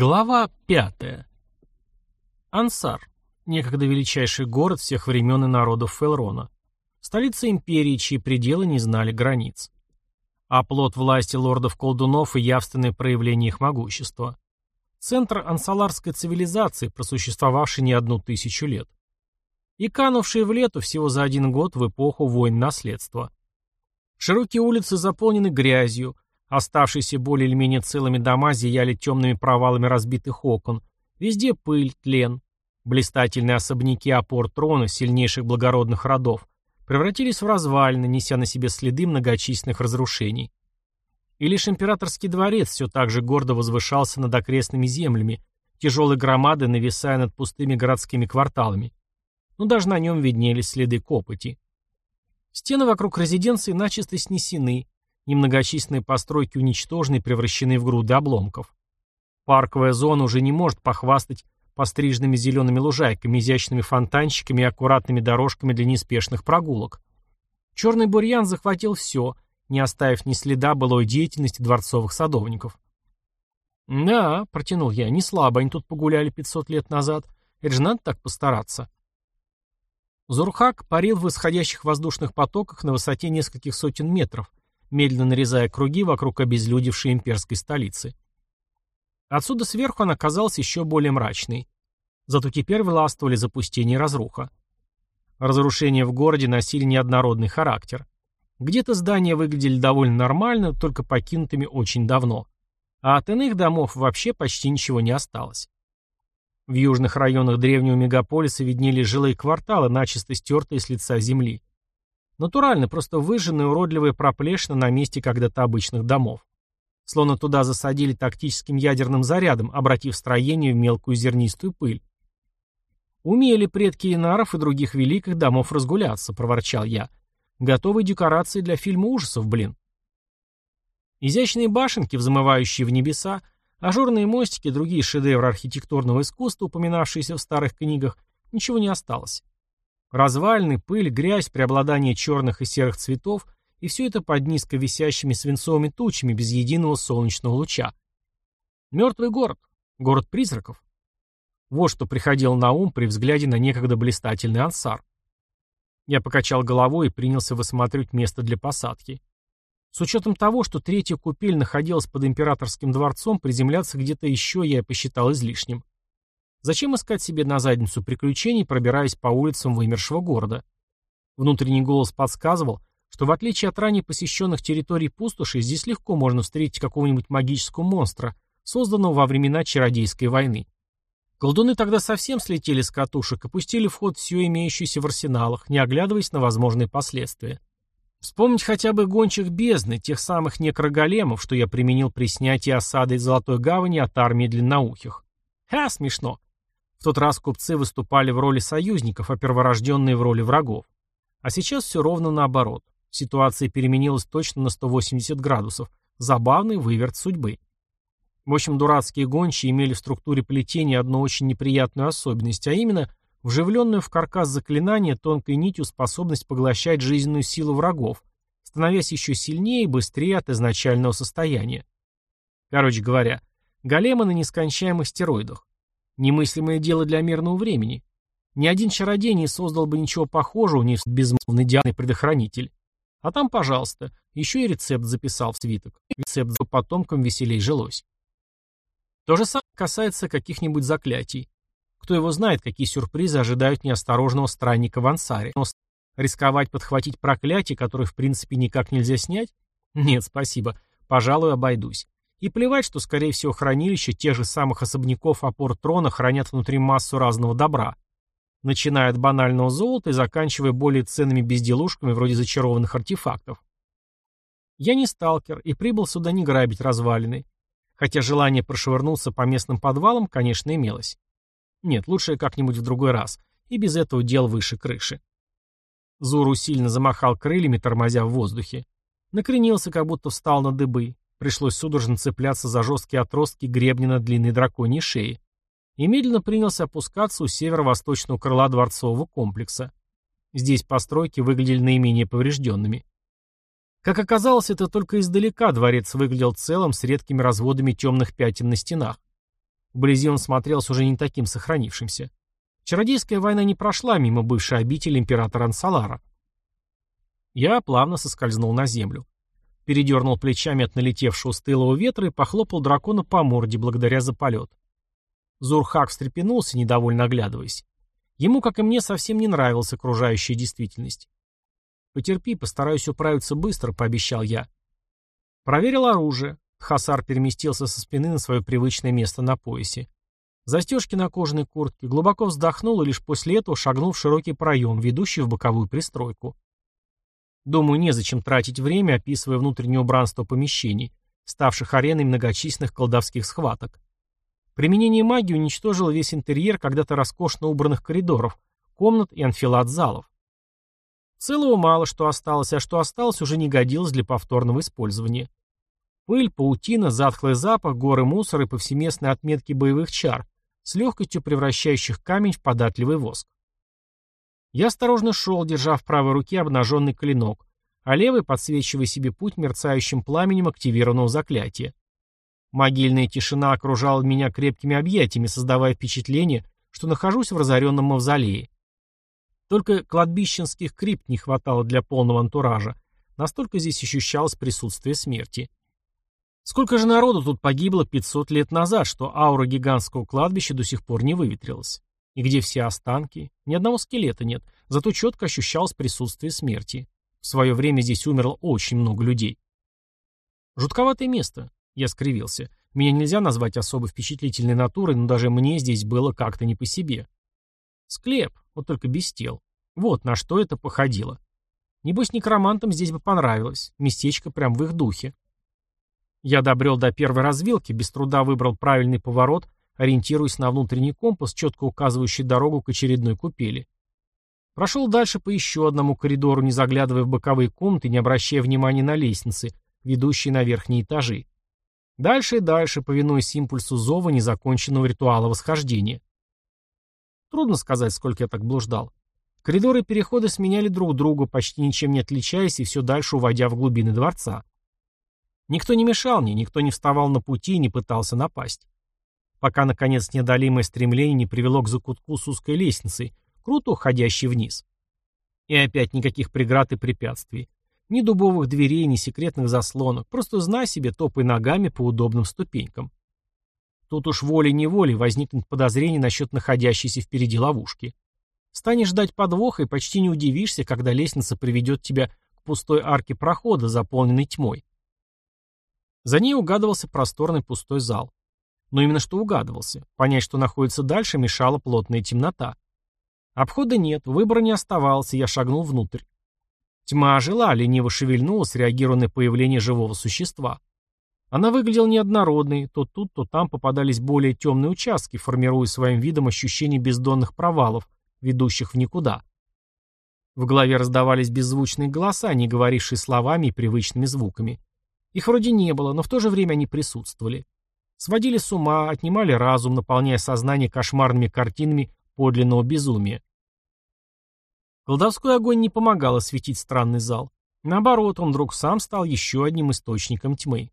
Глава пятая. Ансар. Некогда величайший город всех времен и народов Фелрона. Столица империи, чьи пределы не знали границ. Оплот власти лордов-колдунов и явственное проявление их могущества. Центр ансаларской цивилизации, просуществовавший не одну тысячу лет. И канувший в лету всего за один год в эпоху войн наследства. Широкие улицы заполнены грязью, Оставшиеся более или менее целыми дома зияли темными провалами разбитых окон. Везде пыль, тлен. Блистательные особняки опор трона сильнейших благородных родов превратились в развалины, неся на себе следы многочисленных разрушений. И лишь императорский дворец все так же гордо возвышался над окрестными землями, тяжелой громадой нависая над пустыми городскими кварталами. Но даже на нем виднелись следы копоти. Стены вокруг резиденции начисто снесены, Немногочисленные постройки уничтожены и превращены в груды обломков. Парковая зона уже не может похвастать постриженными зелеными лужайками, изящными фонтанчиками и аккуратными дорожками для неспешных прогулок. Черный бурьян захватил все, не оставив ни следа былой деятельности дворцовых садовников. «Да», — протянул я, — «не слабо, они тут погуляли 500 лет назад. Это же надо так постараться». Зурхак парил в исходящих воздушных потоках на высоте нескольких сотен метров, медленно нарезая круги вокруг обезлюдевшей имперской столицы. Отсюда сверху она казалась еще более мрачной. Зато теперь властвовали запустение и разруха. Разрушения в городе носили неоднородный характер. Где-то здания выглядели довольно нормально, только покинутыми очень давно. А от иных домов вообще почти ничего не осталось. В южных районах древнего мегаполиса виднелись жилые кварталы, начисто стертые с лица земли. Натурально, просто выжженные уродливые проплешины на месте когда-то обычных домов. Словно туда засадили тактическим ядерным зарядом, обратив строение в мелкую зернистую пыль. «Умели предки Инаров и других великих домов разгуляться», — проворчал я. «Готовые декорации для фильма ужасов, блин». Изящные башенки, взмывающие в небеса, ажурные мостики, другие шедевры архитектурного искусства, упоминавшиеся в старых книгах, ничего не осталось. Развалины, пыль, грязь, преобладание черных и серых цветов и все это под низко висящими свинцовыми тучами без единого солнечного луча. Мертвый город. Город призраков. Вот что приходило на ум при взгляде на некогда блистательный ансар. Я покачал головой и принялся высматривать место для посадки. С учетом того, что третья купель находилась под императорским дворцом, приземляться где-то еще я посчитал излишним. Зачем искать себе на задницу приключений, пробираясь по улицам вымершего города? Внутренний голос подсказывал, что в отличие от ранее посещенных территорий пустоши, здесь легко можно встретить какого-нибудь магического монстра, созданного во времена Чародейской войны. Колдуны тогда совсем слетели с катушек и пустили в ход все имеющееся в арсеналах, не оглядываясь на возможные последствия. Вспомнить хотя бы гончих бездны, тех самых некроголемов, что я применил при снятии осады из Золотой Гавани от армии длинноухих. Ха, смешно. В тот раз купцы выступали в роли союзников, а перворожденные в роли врагов. А сейчас все ровно наоборот. Ситуация переменилась точно на 180 градусов. Забавный выверт судьбы. В общем, дурацкие гончие имели в структуре плетения одну очень неприятную особенность, а именно вживленную в каркас заклинания тонкой нитью способность поглощать жизненную силу врагов, становясь еще сильнее и быстрее от изначального состояния. Короче говоря, големы на нескончаемых стероидах. Немыслимое дело для мирного времени. Ни один чародей не создал бы ничего похожего, не безмолвный идеальный предохранитель. А там, пожалуйста, еще и рецепт записал в свиток. Рецепт за потомкам веселей жилось. То же самое касается каких-нибудь заклятий. Кто его знает, какие сюрпризы ожидают неосторожного странника в ансаре. Но рисковать подхватить проклятие, которое в принципе никак нельзя снять? Нет, спасибо. Пожалуй, обойдусь. И плевать, что, скорее всего, хранилища тех же самых особняков опор трона хранят внутри массу разного добра. Начиная от банального золота и заканчивая более ценными безделушками вроде зачарованных артефактов. Я не сталкер и прибыл сюда не грабить развалины. Хотя желание прошвырнуться по местным подвалам, конечно, имелось. Нет, лучше как-нибудь в другой раз. И без этого дел выше крыши. Зуру сильно замахал крыльями, тормозя в воздухе. Накренился, как будто встал на дыбы. Пришлось судорожно цепляться за жесткие отростки гребня на длинной драконьей шее. И медленно принялся опускаться у северо-восточного крыла дворцового комплекса. Здесь постройки выглядели наименее поврежденными. Как оказалось, это только издалека дворец выглядел целым с редкими разводами темных пятен на стенах. Вблизи он смотрелся уже не таким сохранившимся. Чародейская война не прошла мимо бывшей обители императора Ансалара. Я плавно соскользнул на землю. Передернул плечами от налетевшего стылого ветра и похлопал дракона по морде, благодаря за полет. Зурхак встрепенулся, недовольно оглядываясь. Ему, как и мне, совсем не нравилась окружающая действительность. «Потерпи, постараюсь управиться быстро», — пообещал я. Проверил оружие. Хасар переместился со спины на свое привычное место на поясе. Застежки на кожаной куртке, глубоко вздохнул и лишь после этого шагнул в широкий проем, ведущий в боковую пристройку. Думаю, незачем тратить время, описывая внутреннее убранство помещений, ставших ареной многочисленных колдовских схваток. Применение магии уничтожило весь интерьер когда-то роскошно убранных коридоров, комнат и анфилат залов. Целого мало что осталось, а что осталось уже не годилось для повторного использования. Пыль, паутина, затхлый запах, горы мусора и повсеместные отметки боевых чар, с легкостью превращающих камень в податливый воск. Я осторожно шел, держа в правой руке обнаженный клинок, а левый подсвечивая себе путь мерцающим пламенем активированного заклятия. Могильная тишина окружала меня крепкими объятиями, создавая впечатление, что нахожусь в разоренном мавзолее. Только кладбищенских крипт не хватало для полного антуража, настолько здесь ощущалось присутствие смерти. Сколько же народу тут погибло 500 лет назад, что аура гигантского кладбища до сих пор не выветрилась? И где все останки? Ни одного скелета нет, зато четко ощущалось присутствие смерти. В свое время здесь умерло очень много людей. Жутковатое место. Я скривился. Меня нельзя назвать особо впечатлительной натурой, но даже мне здесь было как-то не по себе. Склеп, вот только без тел. Вот на что это походило. Небось, некромантам здесь бы понравилось. Местечко прям в их духе. Я добрел до первой развилки, без труда выбрал правильный поворот, ориентируясь на внутренний компас, четко указывающий дорогу к очередной купели. Прошел дальше по еще одному коридору, не заглядывая в боковые комнаты, не обращая внимания на лестницы, ведущие на верхние этажи. Дальше и дальше, повинуясь импульсу зова незаконченного ритуала восхождения. Трудно сказать, сколько я так блуждал. Коридоры и переходы сменяли друг друга, почти ничем не отличаясь и все дальше уводя в глубины дворца. Никто не мешал мне, никто не вставал на пути и не пытался напасть. Пока, наконец, неодолимое стремление не привело к закутку с узкой лестницей, круто уходящей вниз. И опять никаких преград и препятствий. Ни дубовых дверей, ни секретных заслонок. Просто знай себе, топай ногами по удобным ступенькам. Тут уж волей-неволей возникнет подозрение насчет находящейся впереди ловушки. Станешь ждать подвоха и почти не удивишься, когда лестница приведет тебя к пустой арке прохода, заполненной тьмой. За ней угадывался просторный пустой зал. Но именно что угадывался. Понять, что находится дальше, мешала плотная темнота. Обхода нет, выбора не оставалось, я шагнул внутрь. Тьма ожила, лениво шевельнулась, реагируя на появление живого существа. Она выглядела неоднородной, то тут, то там попадались более темные участки, формируя своим видом ощущение бездонных провалов, ведущих в никуда. В голове раздавались беззвучные голоса, не говорившие словами и привычными звуками. Их вроде не было, но в то же время они присутствовали. Сводили с ума, отнимали разум, наполняя сознание кошмарными картинами подлинного безумия. Колдовской огонь не помогал осветить странный зал. Наоборот, он вдруг сам стал еще одним источником тьмы.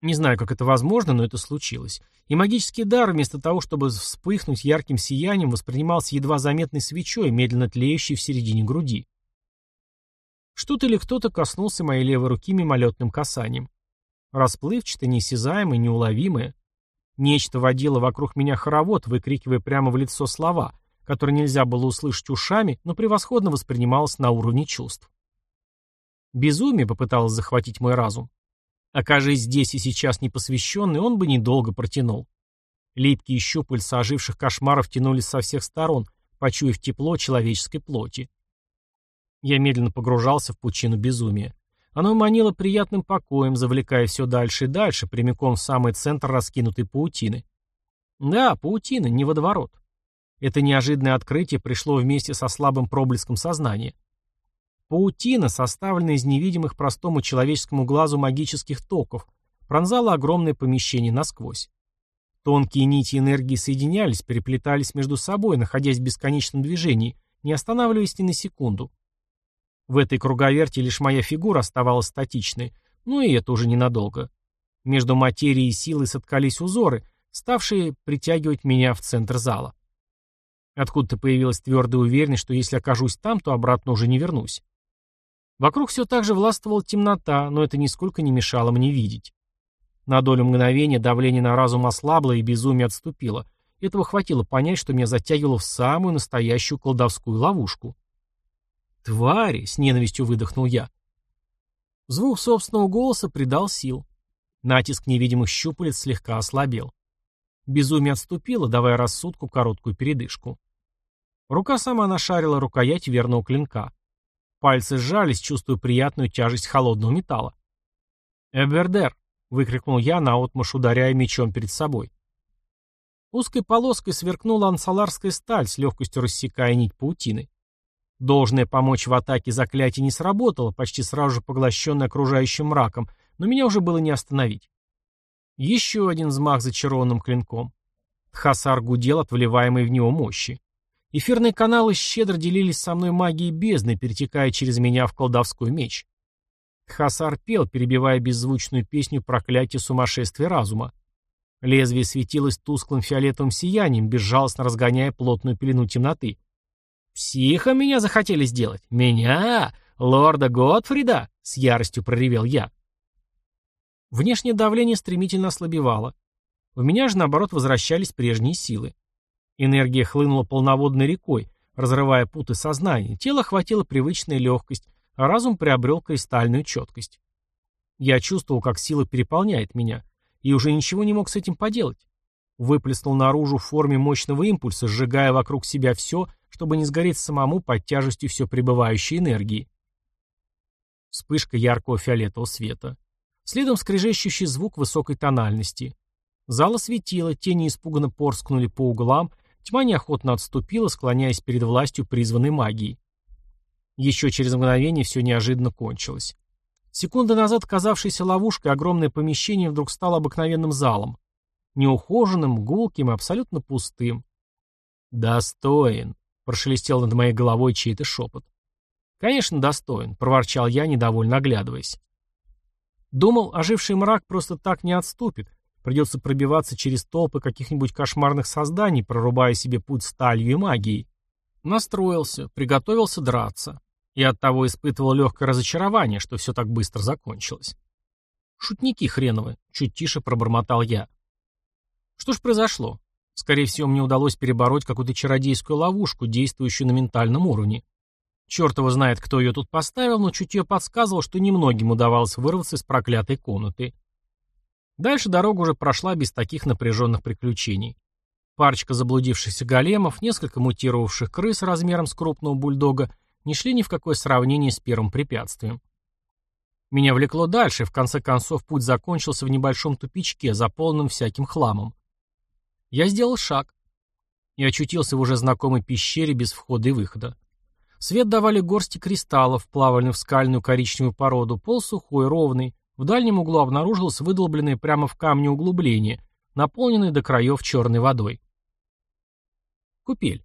Не знаю, как это возможно, но это случилось. И магический дар, вместо того, чтобы вспыхнуть ярким сиянием, воспринимался едва заметной свечой, медленно тлеющей в середине груди. Что-то или кто-то коснулся моей левой руки мимолетным касанием. Расплывчатое, неосязаемое, неуловимое. Нечто водило вокруг меня хоровод, выкрикивая прямо в лицо слова, которые нельзя было услышать ушами, но превосходно воспринималось на уровне чувств. Безумие попыталось захватить мой разум. Окажись здесь и сейчас непосвященный, он бы недолго протянул. Липкие щупальца оживших кошмаров тянулись со всех сторон, почуяв тепло человеческой плоти. Я медленно погружался в пучину безумия. Оно манило приятным покоем, завлекая все дальше и дальше, прямиком в самый центр раскинутой паутины. Да, паутина, не водоворот. Это неожиданное открытие пришло вместе со слабым проблеском сознания. Паутина, составленная из невидимых простому человеческому глазу магических токов, пронзала огромное помещение насквозь. Тонкие нити энергии соединялись, переплетались между собой, находясь в бесконечном движении, не останавливаясь ни на секунду. В этой круговерти лишь моя фигура оставалась статичной, но и это уже ненадолго. Между материей и силой соткались узоры, ставшие притягивать меня в центр зала. Откуда-то появилась твердая уверенность, что если окажусь там, то обратно уже не вернусь. Вокруг все так же властвовала темнота, но это нисколько не мешало мне видеть. На долю мгновения давление на разум ослабло и безумие отступило. Этого хватило понять, что меня затягивало в самую настоящую колдовскую ловушку. «Твари!» — с ненавистью выдохнул я. Звук собственного голоса придал сил. Натиск невидимых щупалец слегка ослабел. Безумие отступило, давая рассудку короткую передышку. Рука сама нашарила рукоять верного клинка. Пальцы сжались, чувствуя приятную тяжесть холодного металла. «Эбердер!» — выкрикнул я, наотмашь ударяя мечом перед собой. Узкой полоской сверкнула ансаларская сталь, с легкостью рассекая нить паутины. Должное помочь в атаке заклятие не сработало, почти сразу же поглощенное окружающим мраком, но меня уже было не остановить. Еще один взмах зачарованным клинком. Тхасар гудел от вливаемой в него мощи. Эфирные каналы щедро делились со мной магией бездны, перетекая через меня в колдовской меч. Хасар пел, перебивая беззвучную песню проклятия сумасшествия разума. Лезвие светилось тусклым фиолетовым сиянием, безжалостно разгоняя плотную пелену темноты. «Психа меня захотели сделать? Меня? Лорда Готфрида?» — с яростью проревел я. Внешнее давление стремительно ослабевало. В меня же, наоборот, возвращались прежние силы. Энергия хлынула полноводной рекой, разрывая путы сознания, тело охватило привычная легкость, а разум приобрел кристальную четкость. Я чувствовал, как сила переполняет меня, и уже ничего не мог с этим поделать. Выплеснул наружу в форме мощного импульса, сжигая вокруг себя все, чтобы не сгореть самому под тяжестью все пребывающей энергии. Вспышка яркого фиолетового света. Следом скрежещущий звук высокой тональности. Зал осветило, тени испуганно порскнули по углам, Тьма неохотно отступила, склоняясь перед властью призванной магии. Еще через мгновение все неожиданно кончилось. Секунды назад казавшейся ловушкой огромное помещение вдруг стало обыкновенным залом. Неухоженным, гулким и абсолютно пустым. «Достоин», — прошелестел над моей головой чей-то шепот. «Конечно, достоин», — проворчал я, недовольно оглядываясь. Думал, оживший мрак просто так не отступит, Придется пробиваться через толпы каких-нибудь кошмарных созданий, прорубая себе путь сталью и магией. Настроился, приготовился драться. И оттого испытывал легкое разочарование, что все так быстро закончилось. «Шутники хреновы», — чуть тише пробормотал я. Что ж произошло? Скорее всего, мне удалось перебороть какую-то чародейскую ловушку, действующую на ментальном уровне. Черт его знает, кто ее тут поставил, но чутье подсказывал, что немногим удавалось вырваться из проклятой комнаты. Дальше дорога уже прошла без таких напряженных приключений. Парочка заблудившихся големов, несколько мутировавших крыс размером с крупного бульдога не шли ни в какое сравнение с первым препятствием. Меня влекло дальше, в конце концов путь закончился в небольшом тупичке, заполненном всяким хламом. Я сделал шаг и очутился в уже знакомой пещере без входа и выхода. Свет давали горсти кристаллов, плавальных в скальную коричневую породу, пол сухой, ровный, в дальнем углу обнаружилось выдолбленное прямо в камне углубление, наполненное до краев черной водой. Купель.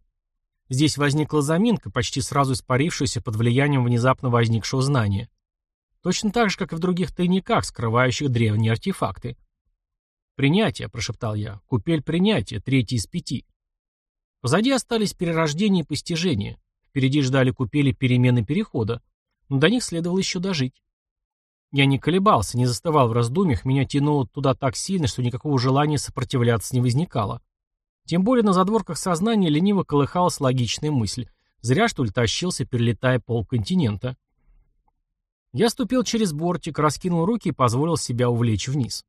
Здесь возникла заминка, почти сразу испарившаяся под влиянием внезапно возникшего знания. Точно так же, как и в других тайниках, скрывающих древние артефакты. «Принятие», — прошептал я. «Купель принятия, третий из пяти». Позади остались перерождение и постижение. Впереди ждали купели перемены перехода. Но до них следовало еще дожить. Я не колебался, не застывал в раздумьях, меня тянуло туда так сильно, что никакого желания сопротивляться не возникало. Тем более на задворках сознания лениво колыхалась логичная мысль. Зря, что ли, тащился, перелетая полконтинента. Я ступил через бортик, раскинул руки и позволил себя увлечь вниз.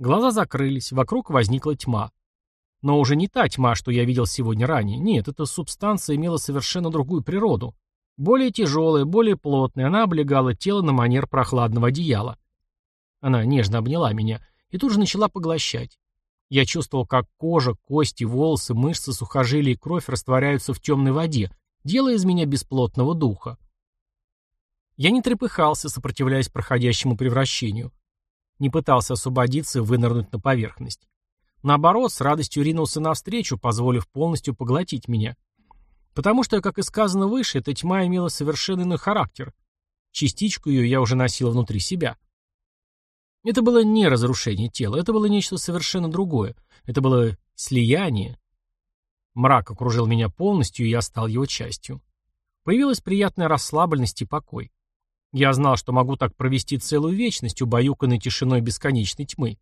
Глаза закрылись, вокруг возникла тьма. Но уже не та тьма, что я видел сегодня ранее. Нет, эта субстанция имела совершенно другую природу. Более тяжелая, более плотная, она облегала тело на манер прохладного одеяла. Она нежно обняла меня и тут же начала поглощать. Я чувствовал, как кожа, кости, волосы, мышцы, сухожилия и кровь растворяются в темной воде, делая из меня бесплотного духа. Я не трепыхался, сопротивляясь проходящему превращению. Не пытался освободиться и вынырнуть на поверхность. Наоборот, с радостью ринулся навстречу, позволив полностью поглотить меня. Потому что, как и сказано выше, эта тьма имела совершенно иной характер. Частичку ее я уже носил внутри себя. Это было не разрушение тела, это было нечто совершенно другое. Это было слияние. Мрак окружил меня полностью, и я стал его частью. Появилась приятная расслабленность и покой. Я знал, что могу так провести целую вечность, убаюканной тишиной бесконечной тьмы.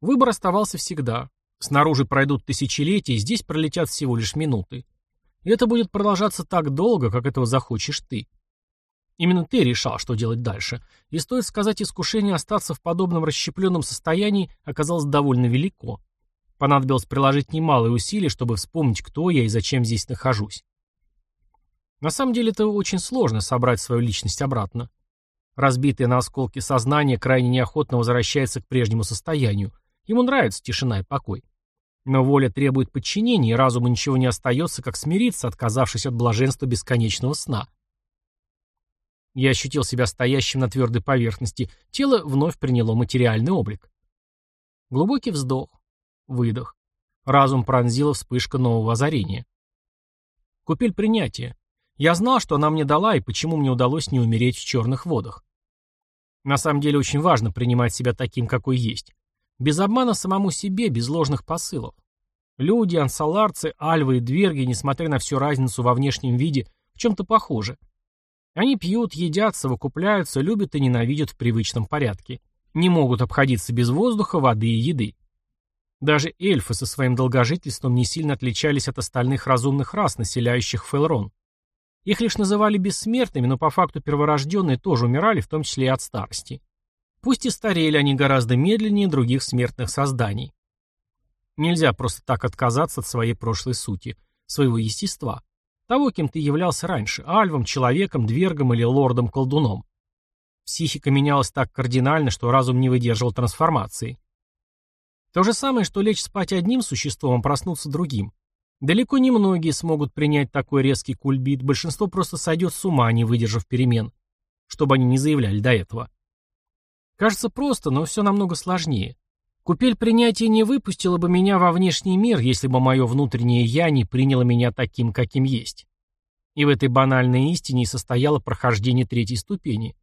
Выбор оставался всегда. Снаружи пройдут тысячелетия, здесь пролетят всего лишь минуты. И это будет продолжаться так долго, как этого захочешь ты. Именно ты решал, что делать дальше. И стоит сказать, искушение остаться в подобном расщепленном состоянии оказалось довольно велико. Понадобилось приложить немалые усилия, чтобы вспомнить, кто я и зачем здесь нахожусь. На самом деле это очень сложно собрать свою личность обратно. Разбитое на осколки сознание крайне неохотно возвращается к прежнему состоянию. Ему нравится тишина и покой. Но воля требует подчинения, и разуму ничего не остается, как смириться, отказавшись от блаженства бесконечного сна. Я ощутил себя стоящим на твердой поверхности, тело вновь приняло материальный облик. Глубокий вздох, выдох. Разум пронзила вспышка нового озарения. Купель принятия. Я знал, что она мне дала и почему мне удалось не умереть в черных водах. На самом деле очень важно принимать себя таким, какой есть. Без обмана самому себе, без ложных посылов. Люди, ансаларцы, альвы и дверги, несмотря на всю разницу во внешнем виде, в чем-то похожи. Они пьют, едят, совокупляются, любят и ненавидят в привычном порядке. Не могут обходиться без воздуха, воды и еды. Даже эльфы со своим долгожительством не сильно отличались от остальных разумных рас, населяющих Фелрон. Их лишь называли бессмертными, но по факту перворожденные тоже умирали, в том числе и от старости. Пусть и старели они гораздо медленнее других смертных созданий. Нельзя просто так отказаться от своей прошлой сути, своего естества. Того, кем ты являлся раньше, альвом, человеком, двергом или лордом-колдуном. Психика менялась так кардинально, что разум не выдерживал трансформации. То же самое, что лечь спать одним существом, а проснуться другим. Далеко не многие смогут принять такой резкий кульбит, большинство просто сойдет с ума, не выдержав перемен, чтобы они не заявляли до этого. Кажется просто, но все намного сложнее. Купель принятия не выпустила бы меня во внешний мир, если бы мое внутреннее «я» не приняло меня таким, каким есть. И в этой банальной истине состояло прохождение третьей ступени.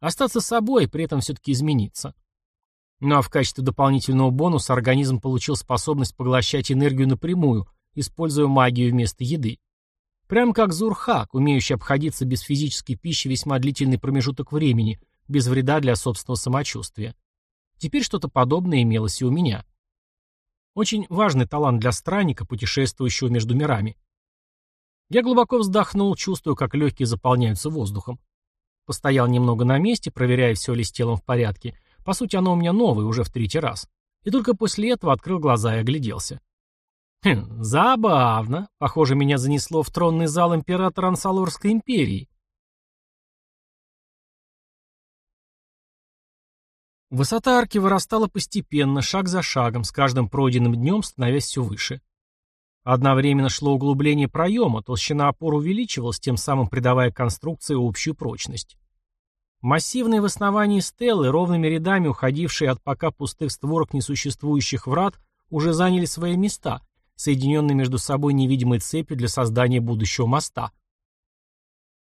Остаться собой, при этом все-таки измениться. Ну а в качестве дополнительного бонуса организм получил способность поглощать энергию напрямую, используя магию вместо еды. Прям как Зурхак, умеющий обходиться без физической пищи весьма длительный промежуток времени, без вреда для собственного самочувствия. Теперь что-то подобное имелось и у меня. Очень важный талант для странника, путешествующего между мирами. Я глубоко вздохнул, чувствуя, как легкие заполняются воздухом. Постоял немного на месте, проверяя, все ли с телом в порядке. По сути, оно у меня новое, уже в третий раз. И только после этого открыл глаза и огляделся. Хм, забавно. Похоже, меня занесло в тронный зал императора Ансалорской империи. Высота арки вырастала постепенно, шаг за шагом, с каждым пройденным днем становясь все выше. Одновременно шло углубление проема, толщина опор увеличивалась, тем самым придавая конструкции общую прочность. Массивные в основании стелы, ровными рядами уходившие от пока пустых створок несуществующих врат, уже заняли свои места, соединенные между собой невидимой цепью для создания будущего моста.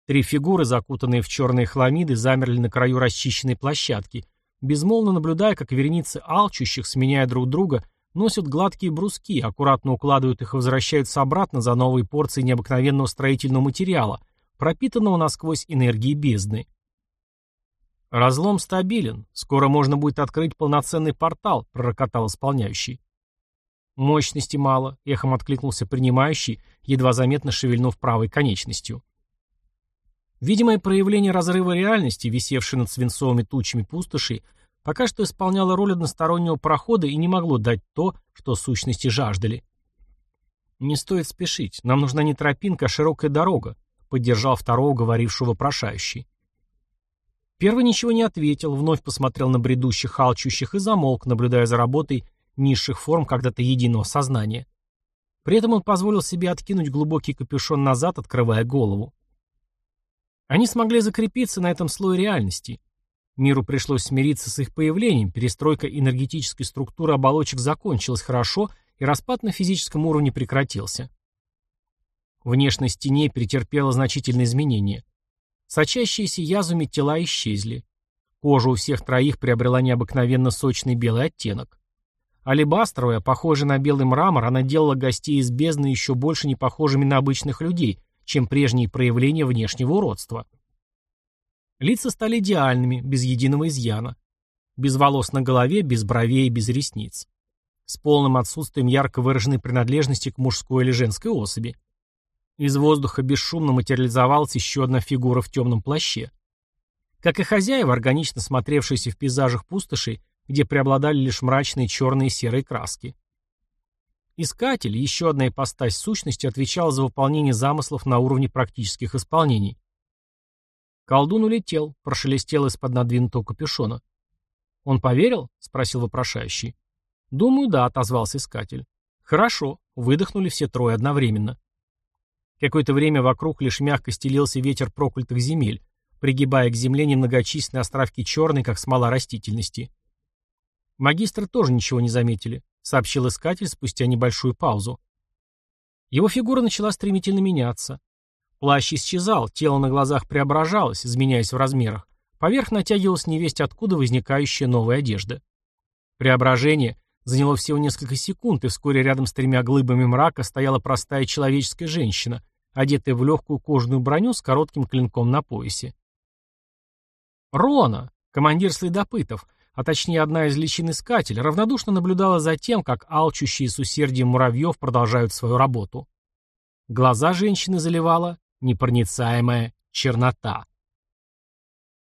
Три фигуры, закутанные в черные хламиды, замерли на краю расчищенной площадки, безмолвно наблюдая, как вереницы алчущих, сменяя друг друга, носят гладкие бруски, аккуратно укладывают их и возвращаются обратно за новые порции необыкновенного строительного материала, пропитанного насквозь энергией бездны. «Разлом стабилен. Скоро можно будет открыть полноценный портал», — пророкотал исполняющий. «Мощности мало», — эхом откликнулся принимающий, едва заметно шевельнув правой конечностью. Видимое проявление разрыва реальности, висевшее над свинцовыми тучами пустоши, пока что исполняло роль одностороннего прохода и не могло дать то, что сущности жаждали. «Не стоит спешить. Нам нужна не тропинка, а широкая дорога», — поддержал второго говорившего вопрошающий. Первый ничего не ответил, вновь посмотрел на бредущих, алчущих и замолк, наблюдая за работой низших форм когда-то единого сознания. При этом он позволил себе откинуть глубокий капюшон назад, открывая голову. Они смогли закрепиться на этом слое реальности. Миру пришлось смириться с их появлением, перестройка энергетической структуры оболочек закончилась хорошо, и распад на физическом уровне прекратился. Внешность теней претерпела значительные изменения. Сочащиеся язвами тела исчезли. Кожа у всех троих приобрела необыкновенно сочный белый оттенок. Алебастровая, похожая на белый мрамор, она делала гостей из бездны еще больше не похожими на обычных людей, чем прежние проявления внешнего уродства. Лица стали идеальными, без единого изъяна. Без волос на голове, без бровей, без ресниц. С полным отсутствием ярко выраженной принадлежности к мужской или женской особи. Из воздуха бесшумно материализовалась еще одна фигура в темном плаще. Как и хозяева, органично смотревшиеся в пейзажах пустошей, где преобладали лишь мрачные черные и серые краски. Искатель, еще одна ипостась сущности, отвечала за выполнение замыслов на уровне практических исполнений. Колдун улетел, прошелестел из-под надвинутого капюшона. «Он поверил?» — спросил вопрошающий. «Думаю, да», — отозвался искатель. «Хорошо», — выдохнули все трое одновременно. Какое-то время вокруг лишь мягко стелился ветер проклятых земель, пригибая к земле немногочисленные островки черной, как смола растительности. Магистры тоже ничего не заметили, сообщил искатель спустя небольшую паузу. Его фигура начала стремительно меняться. Плащ исчезал, тело на глазах преображалось, изменяясь в размерах. Поверх натягивалась невесть откуда возникающая новая одежда. Преображение заняло всего несколько секунд, и вскоре рядом с тремя глыбами мрака стояла простая человеческая женщина, одетая в легкую кожаную броню с коротким клинком на поясе. Рона, командир следопытов, а точнее одна из личин искатель, равнодушно наблюдала за тем, как алчущие с усердием муравьев продолжают свою работу. Глаза женщины заливала непроницаемая чернота.